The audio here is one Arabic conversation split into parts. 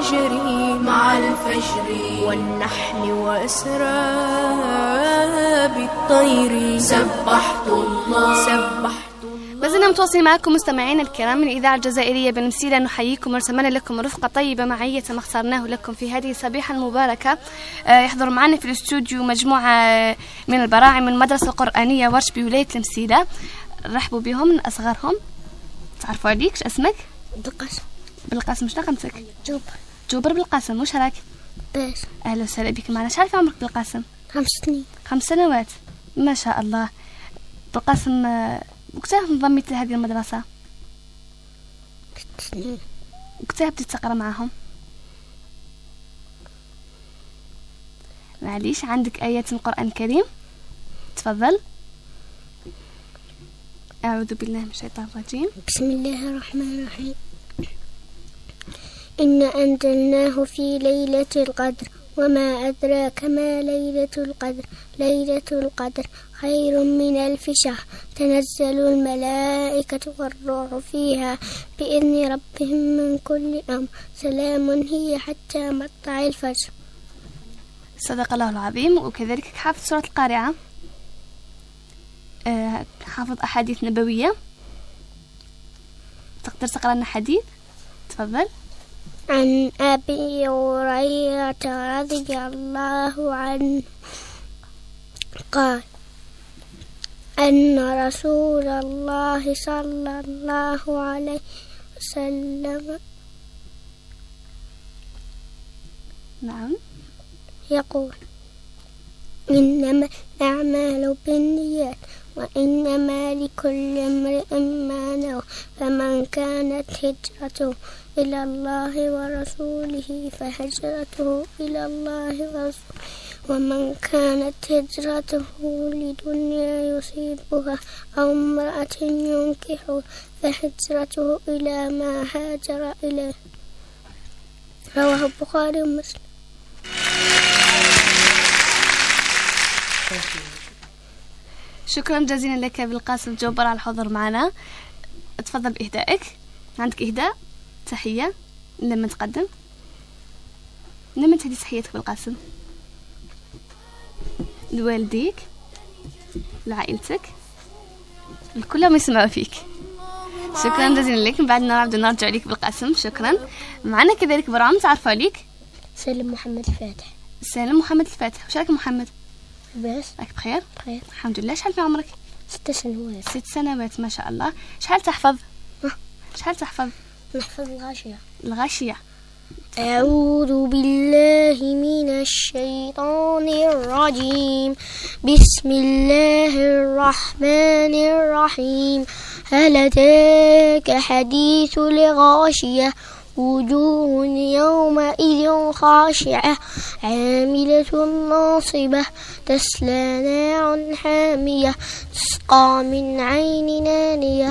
يجري مع الفجر والنحل وأسراب الطير. سبحت الله. سبحت ما زلنا متواصلين معكم مستمعينا الكرام من الإذاعة الجزائرية بنمسيلة نحييكم ونتمنى لكم رفقة طيبة معية ما اخترناه لكم في هذه الصبيحة المباركة. آه، يحضر معنا في الاستوديو مجموعة من البراعم من المدرسة القرآنية ورش بولاية المسيلة رحبوا بهم من أصغرهم. تعرفوا عليك؟ اسمك؟ بالقسم بالقاسم شنو رقمتك؟ جوبر. جوبر بالقاسم وش راك؟ باش. أهلا وسهلا بك معنا. شحال عمرك بالقاسم؟ خمس سنين. خمس سنوات. ما شاء الله. بالقاسم آه، وقتها انضميت لهذه؟ ست سنين. وقتها بديت تقرأ معاهم؟ معليش عندك آيات من القرآن الكريم؟ تفضل. أعوذ بالله من الشيطان الرجيم. بسم الله الرحمن الرحيم. إنا أنزلناه في ليلة القدر وما أدراك ما ليلة القدر. ليلة القدر خير من ألف شهر. تنزل الملائكة والروح فيها بإذن ربهم من كل أمر. سلام هي حتى مطلع الفجر. صدق الله العظيم. وكذلك حافظ سورة القارعة. آه، حافظ أحاديث نبوية. تقدر تقرأ لنا حديث؟ تفضل. عن أبي هريرة رضي الله عنه. قال أن رسول الله صلى الله عليه وسلم نعم. يقول إنما الأعمال بالنيات وإنما لكل امرئ ما نوى فمن كانت هجرته إلى الله ورسوله فهجرته إلى الله ورسوله. ومن كانت هجرته لدنيا يصيبها أو امرأة ينكحها فهجرته إلى ما هاجر إليه. رواه البخاري ومسلم. شكرا جزيلا لك بالقاسم جوبر على الحضور معنا. تفضل بإهدائك. عندك إهداء؟ تحية لما تقدم. لما تهدي تحيتك بالقاسم. لوالديك لعائلتك الكلهم يسمعوا فيك. شكرا جزيلا لك. من بعد نعود نرجع لك بالقاسم. شكرا. معنا كذلك برام. تعرفوا عليك؟ سلم محمد الفاتح. سالم محمد الفاتح. وش راك محمد؟ بس. راك بخير؟ خير الحمد لله. شحال في عمرك؟ ست سنوات. ست سنوات ما شاء الله. شحال تحفظ؟ شحال تحفظ؟ نحفظ الغاشية الغاشية أعوذ بالله من الشيطان الرجيم. بسم الله الرحمن الرحيم. هل أتاك حديث الغاشية؟ وجوه يومئذ خاشعة. عاملة ناصبة. تسلى نار حامية. تسقى من عين نانية.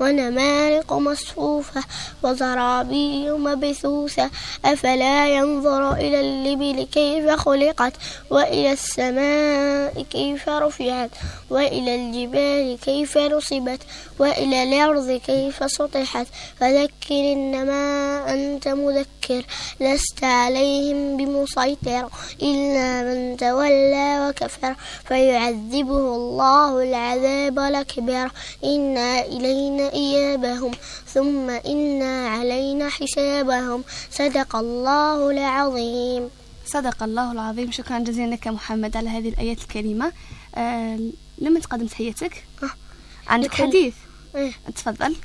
ونمارق مصفوفة وزرابي مبثوثة أفلا ينظر إلى الإبل كيف خلقت؟ وإلى السماء كيف رفعت؟ وإلى الجبال كيف نصبت؟ وإلى الأرض كيف سطحت؟ فذكر إنما أنت مذكر لست عليهم بمسيطر إلا من تولى وكفر فيعذبه الله العذاب الأكبر. إنا إلينا إيابهم ثم إنا علينا حسابهم. صدق الله العظيم. صدق الله العظيم. شكرا جزيلا لك محمد على هذه الآيات الكريمة. آه لما تقدم تحيتك آه. عندك حديث؟ إيه. تفضل.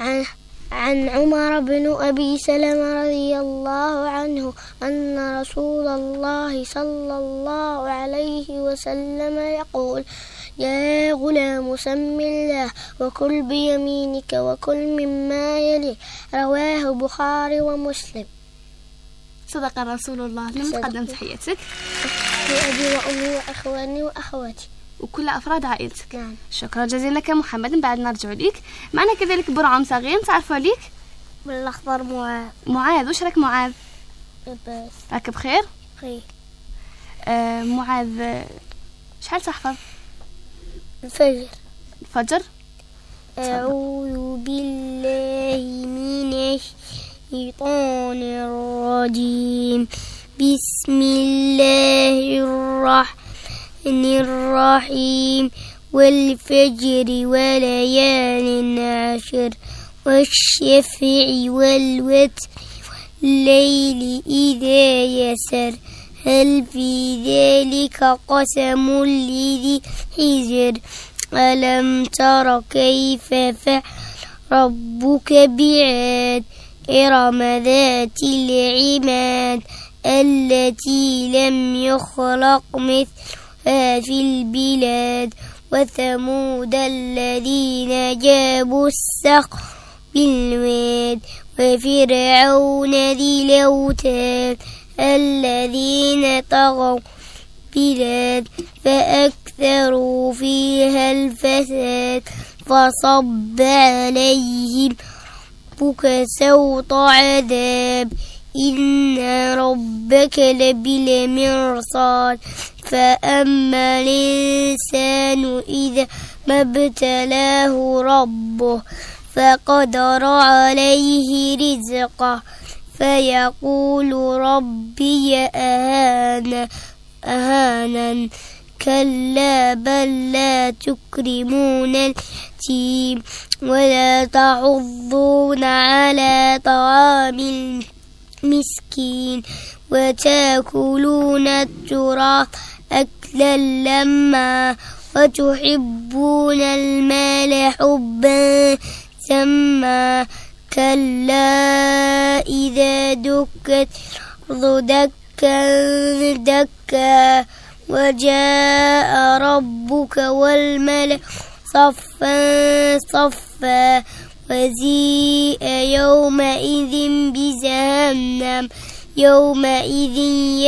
عن عن عمر بن أبي سلمة رضي الله عنه أن رسول الله صلى الله عليه وسلم يقول يا غلام سم الله وكل بيمينك وكل مما يلي رواه بخاري ومسلم. صدق رسول الله. صدق. تقدم تحياتك لأبي وأمي وأخواني وأخواتي. وكل أفراد عائلتك. نعم. شكرا جزيلا لك محمد. من بعد نرجع لك معنا كذلك برعم صغير. تعرفوا عليك؟ بالأخضر معاذ. معاذ. وش راك معاذ؟ بس. راك بخير؟ خير. آه معاذ شحال تحفظ؟ الفجر. الفجر؟ أعوذ بالله من الشيطان الرجيم. بسم الله الرحمن الرحيم. والفجر وليال عشر والشفع والوتر. والليل إذا يسر. هل في ذلك قسم لذي حجر ألم تر كيف فعل ربك بعاد؟ إرم ذات العماد التي لم يخلق مثلها في البلاد وثمود الذين جابوا الصخر بالواد وفرعون ذي الأوتاد. الذين طغوا بلاد فأكثروا فيها الفساد فصب عليهم ربك سوط عذاب. إن ربك لبالمرصاد فأما الإنسان إذا ما ابتلاه ربه فقدر عليه رزقه. فيقول ربي أهان أهانا كلا بل لا تكرمون اليتيم ولا تعضون على طعام المسكين وتأكلون التراث أكلا لما وتحبون المال حبا سما كلا إذا دكت الأرض دكا دكا وجاء ربك والملك صفا صفا وزيء يومئذ بجهنم. يومئذ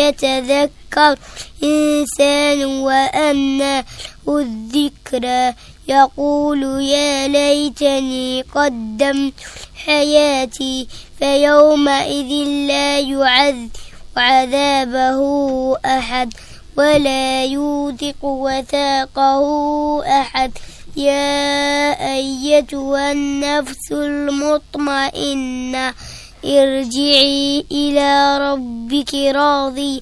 يتذكر الإنسان وأنى الذكرى يقول يا ليتني قدمت حياتي فيومئذ لا يعذب عذابه أحد ولا يوثق وثاقه أحد. يا أيتها النفس المطمئنة ارجعي إلى ربك راضية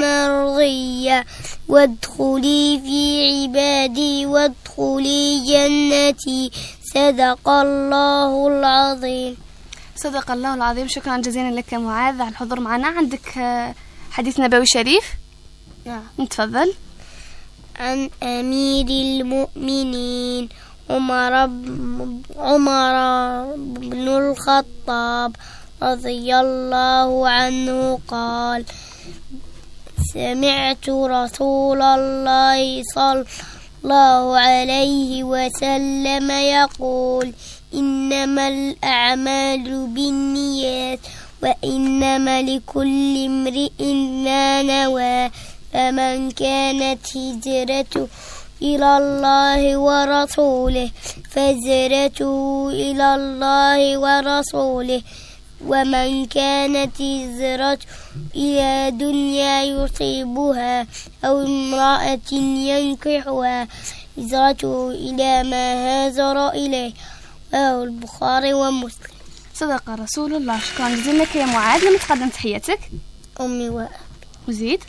مرضية. وادخلي في عبادي وادخلي جنتي. صدق الله العظيم. صدق الله العظيم. شكرا جزيلا لك يا معاذ. على الحضور معنا عندك حديث نبوي شريف؟ نعم. تفضل. عن أمير المؤمنين. عمر بن- عمر بن الخطاب رضي الله عنه قال سمعت رسول الله صلى الله عليه وسلم يقول إنما الأعمال بالنيات وإنما لكل امرئ ما نوى فمن كانت هجرته إلى الله ورسوله. فهجرته إلى الله ورسوله. ومن كانت هجرته إلى دنيا يصيبها أو امرأة ينكحها هجرته إلى ما هاجر إليه. رواه البخاري ومسلم. صدق رسول الله. شكرا جزيلا لك يا معاذ. لما تقدم تحياتك. أمي وأبي وزيد.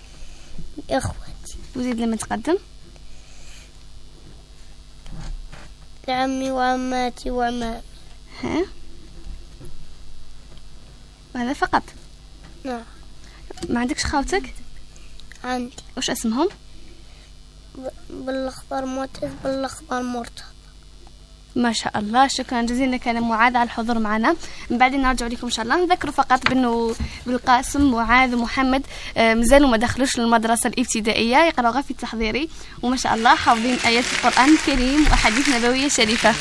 إخوتي. وزيد لما تقدم لعمي وعماتي وعمامي ها؟ هذا فقط؟ نعم. ما عندكش خاوتك عندي. وش اسمهم؟ ب- بالأخضر معتز بالأخضر مرتضى ما شاء الله. شكرا جزيلا لك معاذ على الحضور معنا. من بعدين نرجع لكم إن شاء الله. نذكر فقط بأنه بالقاسم معاذ ومحمد آه، مازالوا ما دخلوش للمدرسة الابتدائية يقراوا غير في التحضيري. وما شاء الله حافظين آيات القرآن الكريم وأحاديث نبوية شريفة.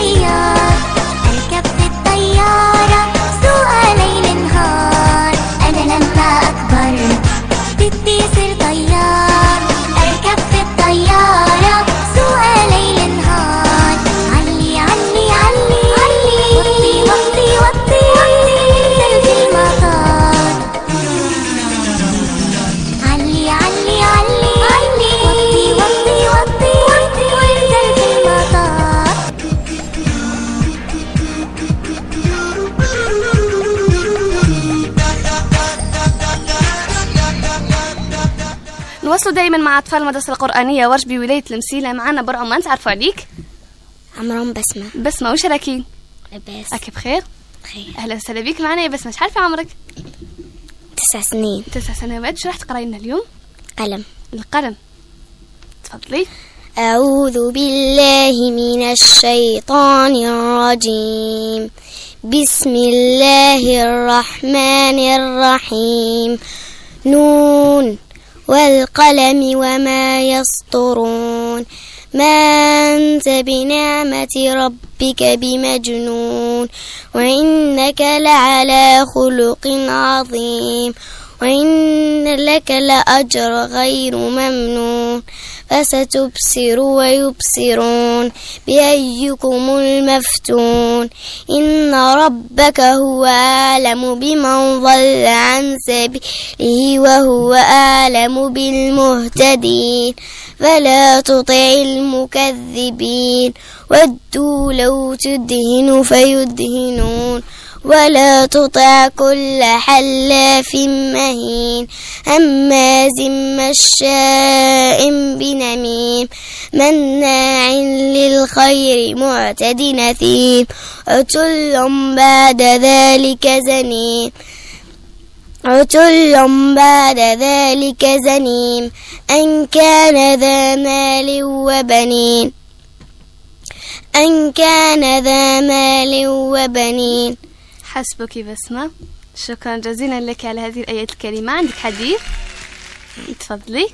yeah. دائما مع أطفال المدرسة القرآنية ورش بولاية المسيلة معنا بر عمان تعرفوا عليك؟ عمرهم بسمة. بسمة. وش راكي؟ لاباس. أكي بخير؟ خير أهلا وسهلا بك معنا يا بسمة. شحال في عمرك؟ تسع سنين. تسع سنوات. شو راح تقرأي لنا اليوم؟ قلم. القلم. تفضلي. أعوذ بالله من الشيطان الرجيم. بسم الله الرحمن الرحيم. نون. والقلم وما يسطرون ما أنت بنعمة ربك بمجنون وإنك لعلى خلق عظيم وإن لك لأجر غير ممنون فستبصر ويبصرون بأيكم المفتون إن ربك هو أعلم بمن ضل عن سبيله وهو أعلم بالمهتدين فلا تطع المكذبين ودوا لو تدهن فيدهنون ولا تطع كل حلاف مهين. هماز مشاء بنميم. مناع للخير معتد نثيم. عتل بعد ذلك زنيم. عتل بعد ذلك زنيم. أن كان ذا مال وبنين. أن كان ذا مال وبنين. حسبك بسمة شكرا جزيلا لك على هذه الآيات الكريمة. عندك حديث؟ تفضلي.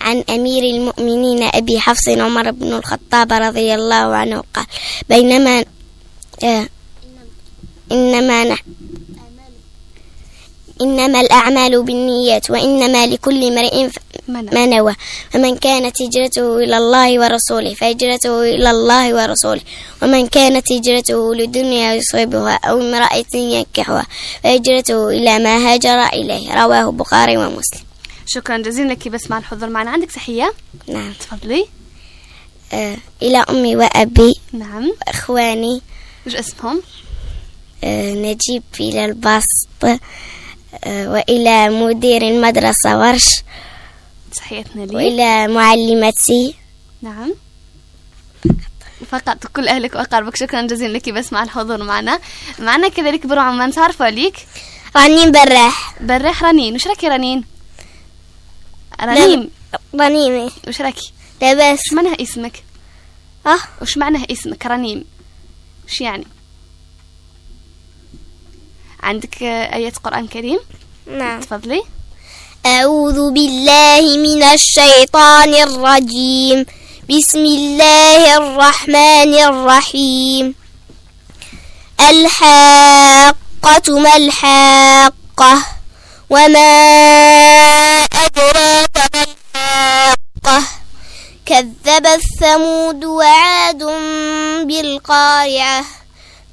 عن أمير المؤمنين أبي حفص عمر بن الخطاب رضي الله عنه قال بينما آه إنما نحن إنما الأعمال بالنيات وإنما لكل امرئ ما نوى. فمن كانت هجرته إلى الله ورسوله فهجرته إلى الله ورسوله. ومن كانت هجرته لدنيا يصيبها أو امرأة ينكحها فهجرته إلى ما هاجر إليه. رواه البخاري ومسلم. شكرا جزيلا لك بس مع الحضور. معنا عندك تحية؟ نعم. تفضلي. آه إلى أمي وأبي. نعم. وإخواني. وش اسمهم؟ آه نجيب إلى البسط. وإلى مدير المدرسة ورش. تحياتنا لي. وإلى معلمتي نعم. فقط كل أهلك وأقاربك. شكرا جزيلا لك. بس مع الحضور معنا. معنا كذلك برو عمان تعرفوا عليك رنين براح براح رنين. وش راكي رنين؟ رنين. رنيمة وش راكي لاباس وش معناها اسمك؟ أه؟ وش معناها اسمك رنيم وش يعني؟ عندك آية قرآن كريم؟ نعم. تفضلي. أعوذ بالله من الشيطان الرجيم. بسم الله الرحمن الرحيم. الحاقة ما الحاقة وما أدراك ما الحاقة. كذبت ثمود وعاد بالقارعة.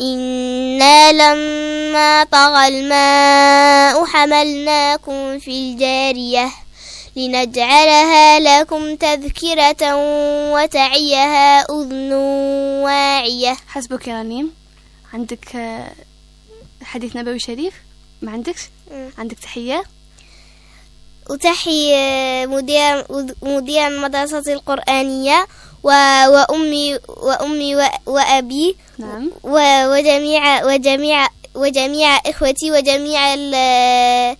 إنا لما طغى الماء حملناكم في الجارية لنجعلها لكم تذكرة وتعيها أذن واعية. حسبك يا رنيم. عندك آه، حديث نبوي شريف؟ ما عندكش؟ مم. عندك تحية؟ أتحي مدير مدير المدرسة القرآنية وأمي وأمي و- وأبي نعم. و- وجميع وجميع وجميع إخوتي وجميع ال-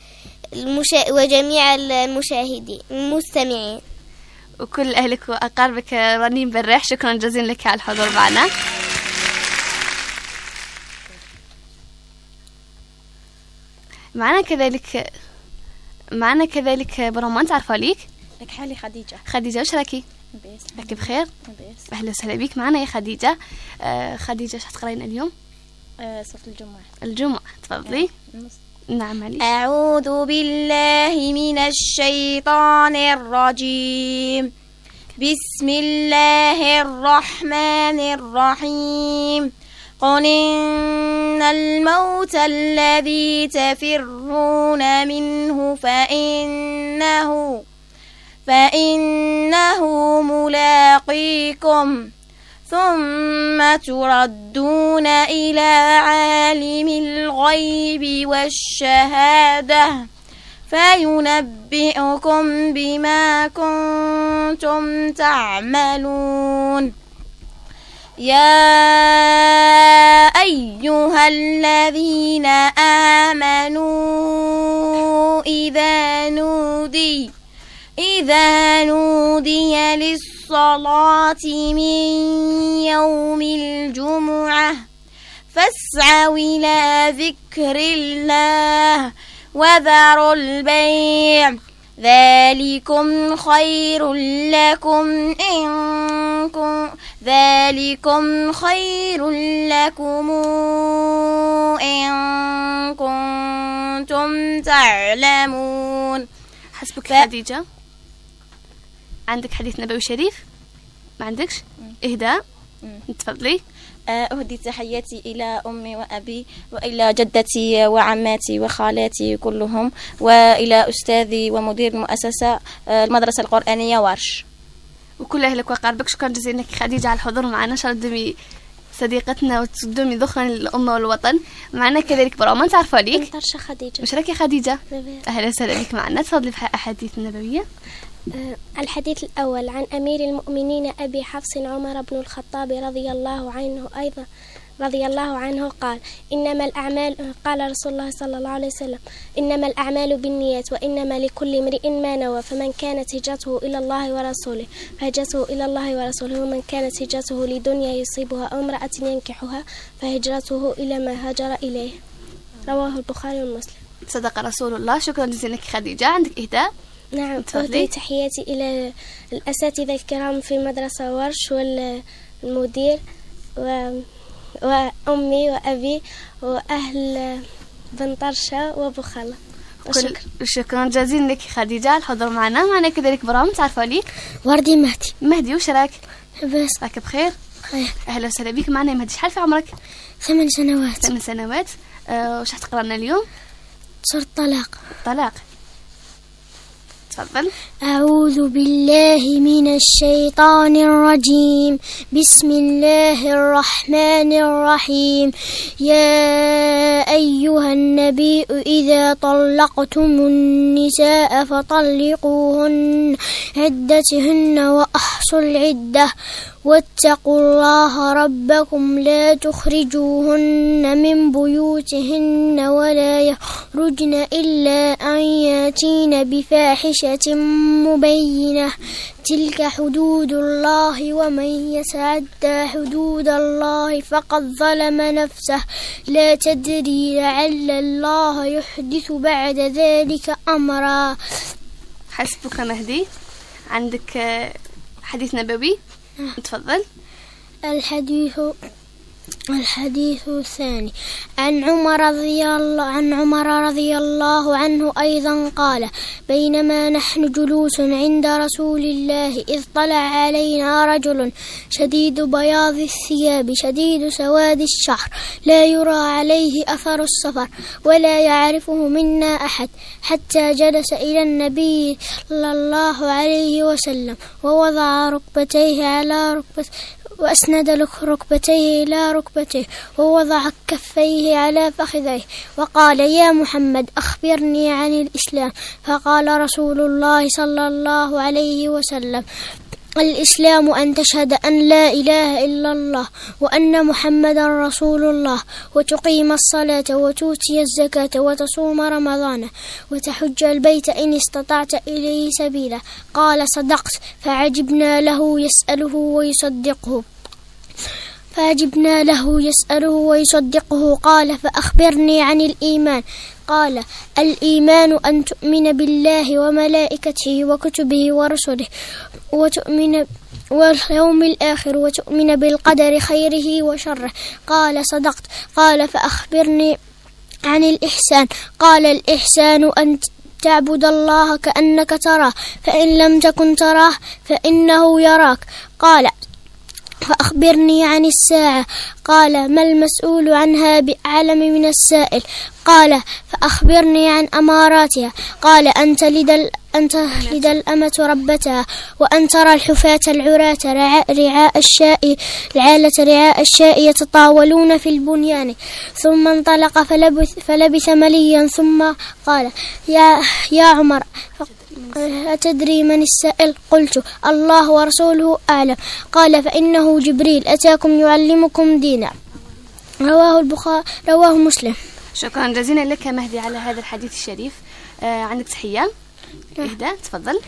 المشا وجميع المشاهدين المستمعين. وكل أهلك وأقاربك رنيم براح شكرا جزيلا لك على الحضور معنا. معنا كذلك معنا كذلك برومان تعرفوا عليك لك حالي خديجة. خديجة وش راكي؟ لاباس راكي بخير؟ لاباس أهلا وسهلا بك معنا يا خديجة. آه خديجة إيش حتقرين اليوم؟ آه صوت الجمعة. الجمعة. تفضلي. النص. نعم معليش. أعوذ بالله من الشيطان الرجيم. بسم الله الرحمن الرحيم. قل إن الموت الذي تفرون منه فإنه فإنه ملاقيكم ثم تردون إلى عالم الغيب والشهادة فينبئكم بما كنتم تعملون. يا أيها الذين آمنوا إذا نودي إذا نودي للصلاة من يوم الجمعة فاسعوا إلى ذكر الله وذروا البيع ذلكم خير لكم إن كن ذلكم خير لكم إن كنتم تعلمون. حسبك ف- خديجة. عندك حديث نبوي شريف؟ ما عندكش؟ إهداء؟ تفضلي. آه، أهدي تحياتي إلى أمي وأبي وإلى جدتي وعماتي وخالاتي كلهم وإلى أستاذي ومدير المؤسسة آه، المدرسة القرآنية ورش. وكل أهلك وأقاربك شكرا جزيلا لك خديجة على الحضور معنا. شردمي صديقتنا وتقدمي ذخرا للأمة والوطن. معنا كذلك برومان تعرفوا عليك؟ خديجة. وش راك يا خديجة؟ أهلا وسهلا بك معنا. تفضلي في الأحاديث النبوية الحديث الأول عن أمير المؤمنين أبي حفص عمر بن الخطاب رضي الله عنه أيضا رضي الله عنه قال إنما الأعمال قال رسول الله صلى الله عليه وسلم إنما الأعمال بالنيات وإنما لكل امرئ ما نوى فمن كانت هجرته إلى الله ورسوله فهجرته إلى الله ورسوله ومن كانت هجرته لدنيا يصيبها أو امرأة ينكحها فهجرته إلى ما هاجر إليه. رواه البخاري ومسلم. صدق رسول الله. شكرا جزيلا لك خديجة. عندك إهداء نعم تفضلي. تحياتي إلى الأساتذة الكرام في مدرسة ورش والمدير و... وأمي وأبي وأهل بن طرشة كل وشكرا. شكرا جزيلا لك خديجة على الحضور معنا. معنا كذلك برام تعرفوا عليك وردي مهدي. مهدي وش راك؟ بس. راك بخير؟ خير. أهلا وسهلا بك. معنا يا مهدي شحال في عمرك؟ ثمان سنوات. ثمان سنوات. أه وش حتقرا لنا اليوم؟ صرت طلاق طلاق. تفضل. أعوذ بالله من الشيطان الرجيم. بسم الله الرحمن الرحيم. يا أيها النبي إذا طلقتم النساء فطلقوهن عدتهن وأحصوا العدة. واتقوا الله ربكم لا تخرجوهن من بيوتهن ولا يخرجن إلا أن يأتين بفاحشة مبينة. تلك حدود الله ومن يتعدى حدود الله فقد ظلم نفسه. لا تدري لعل الله يحدث بعد ذلك أمرا. حسبك مهدي. عندك حديث نبوي؟ تفضل. الحديث الحديث الثاني. عن عمر رضي الله عن عمر رضي الله عنه أيضا قال بينما نحن جلوس عند رسول الله إذ طلع علينا رجل شديد بياض الثياب شديد سواد الشعر لا يرى عليه أثر السفر ولا يعرفه منا أحد حتى جلس إلى النبي صلى الله عليه وسلم ووضع ركبتيه على ركبته وأسند ركبتيه إلى ركبتيه ووضع كفيه على فخذيه وقال يا محمد أخبرني عن الإسلام فقال رسول الله صلى الله عليه وسلم الإسلام أن تشهد أن لا إله إلا الله وأن محمدا رسول الله وتقيم الصلاة وتؤتي الزكاة وتصوم رمضان وتحج البيت إن استطعت إليه سبيلا. قال صدقت. فعجبنا له يسأله ويصدقه. فأجبنا له يسأله ويصدقه. قال فأخبرني عن الإيمان. قال الإيمان أن تؤمن بالله وملائكته وكتبه ورسله وتؤمن واليوم الآخر وتؤمن بالقدر خيره وشره. قال صدقت. قال فأخبرني عن الإحسان. قال الإحسان أن تعبد الله كأنك تراه فإن لم تكن تراه فإنه يراك. قال فأخبرني عن الساعة. قال ما المسؤول عنها بأعلم من السائل؟ قال فأخبرني عن أماراتها. قال أن تلد أن تلد الأمة ربتها وأن ترى الحفاة العراة رعاء, الشاء العالة رعاء الشاء يتطاولون في البنيان. ثم انطلق فلبث, فلبث مليا ثم قال يا, يا عمر أتدري من السائل قلت الله ورسوله أعلم. قال فإنه جبريل أتاكم يعلمكم دينا. رواه البخاري رواه مسلم. شكرا جزيلا لك مهدي على هذا الحديث الشريف. آه عندك تحية؟ إهدى تفضل.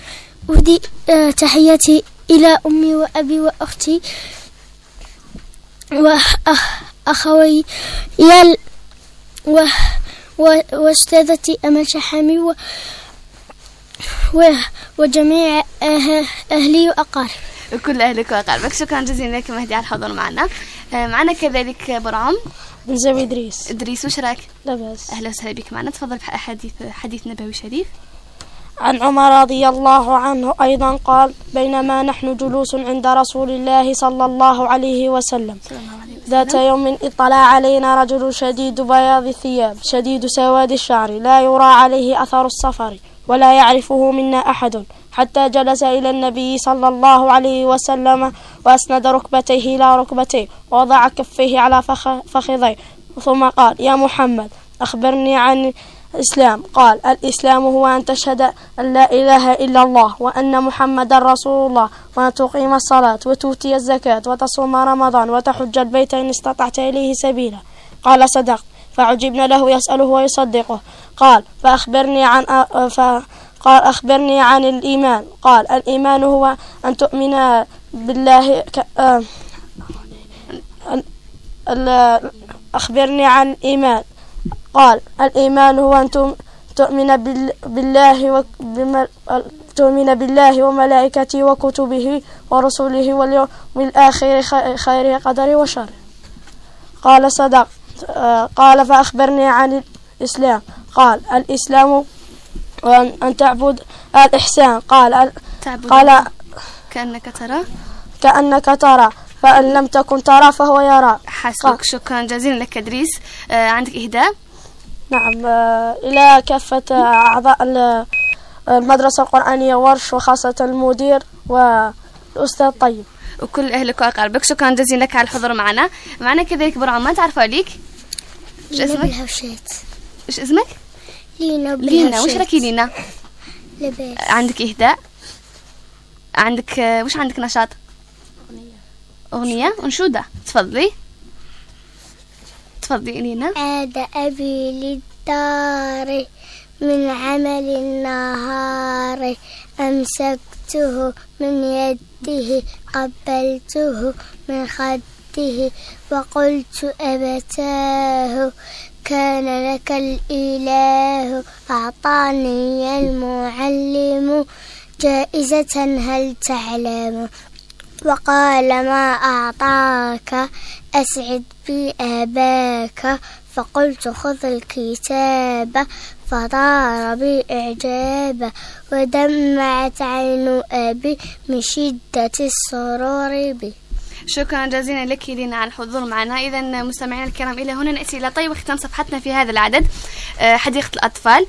أهدي آه، تحياتي إلى أمي وأبي وأختي وأخوي يال و وأستاذتي أمل شحامي و وجميع أه- أهلي وأقاربي. وكل أهلك وأقاربك. شكرا جزيلا لك مهدي على الحضور معنا. آه معنا كذلك برعم. بن زوي إدريس. إدريس وش راك لا بأس. أهلا وسهلا بك معنا. تفضل في حديث حديث نبوي شريف. عن عمر رضي الله عنه أيضا قال بينما نحن جلوس عند رسول الله صلى الله عليه وسلم. ذات يوم اطلع علينا رجل شديد بياض الثياب شديد سواد الشعر لا يرى عليه أثر السفر ولا يعرفه منا أحد حتى جلس إلى النبي صلى الله عليه وسلم وأسند ركبتيه إلى ركبتيه ووضع كفيه على فخ- فخذيه ثم قال يا محمد أخبرني عن الإسلام. قال الإسلام هو أن تشهد أن لا إله إلا الله وأن محمدا رسول الله وأن تقيم الصلاة وتؤتي الزكاة وتصوم رمضان وتحج البيت إن استطعت إليه سبيلا. قال صدقت فعجبنا له يسأله ويصدقه. قال فأخبرني عن أ- قال أخبرني عن الإيمان. قال الإيمان هو أن تؤمن بالله ك... آه، أخبرني عن الإيمان. قال الإيمان هو أن تؤم- تؤمن بال- بالله. تؤمن بالله وملائكته وكتبه ورسله واليوم الآخر خيره قدره وشره. قال صدق قال فأخبرني عن الإسلام. قال الإسلام أن تعبد الإحسان. قال ال- تعبد قال كأنك ترى. كأنك ترى. فإن لم تكن ترى فهو يرى حسبك شكرا جزيلا لك إدريس. آه عندك إهداء؟ نعم. آه، إلى كافة أعضاء ال- المدرسة القرآنية ورش وخاصة المدير والأستاذ طيب. وكل أهلك وأقاربك شكرا جزيلا لك على الحضور معنا. معنا كذلك برعم ما تعرفوا عليك إيش اسمك؟ بالهوشات إيش اسمك؟ لينا لينا وش راكي لينا؟ لباس. عندك إهداء؟ عندك آه، وش عندك نشاط؟ أغنية أنشودة تفضلي. تفضلي لينا عاد أبي للدار من عمل النهار. أمسكته من يده قبلته من خده. وقلت أبتاه كان لك الإله أعطاني المعلم. جائزة هل تعلم؟ وقال ما أعطاك أسعد بي أباك. فقلت خذ الكتاب. فطار بي إعجابا ودمعت عين أبي من شدة السرور بي شكرا جزيلا لك لينا على الحضور معنا. إذا مستمعينا الكرام إلى هنا نأتي إلى طيب ختام صفحتنا في هذا العدد. آه، حديقة الأطفال.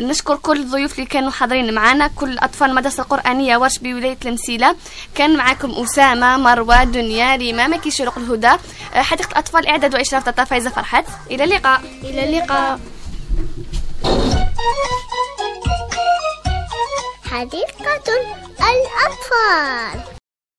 نشكر كل الضيوف اللي كانوا حاضرين معنا كل أطفال المدرسة القرآنية ورش بولاية المسيلة كان معكم أسامة مروة دنيا ريما مكي شروق الهدى. آه، حديقة الأطفال إعداد وإشراف تطا فايزة فرحات. إلى اللقاء. إلى اللقاء. حديقة الأطفال.